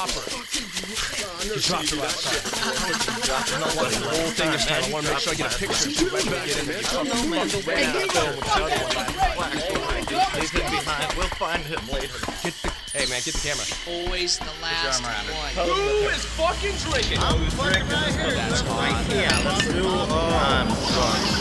Don't drop her. You dropped her last time. I want the whole thing this time. I want to make sure I get a picture. So when we get in there, you come fucking ran out of film with the other one. Leave him behind. We'll find him later. Get the, hey man, get the camera. Always the last one. Who is fucking drinking? That's fine. Yeah, let's do. I'm drunk.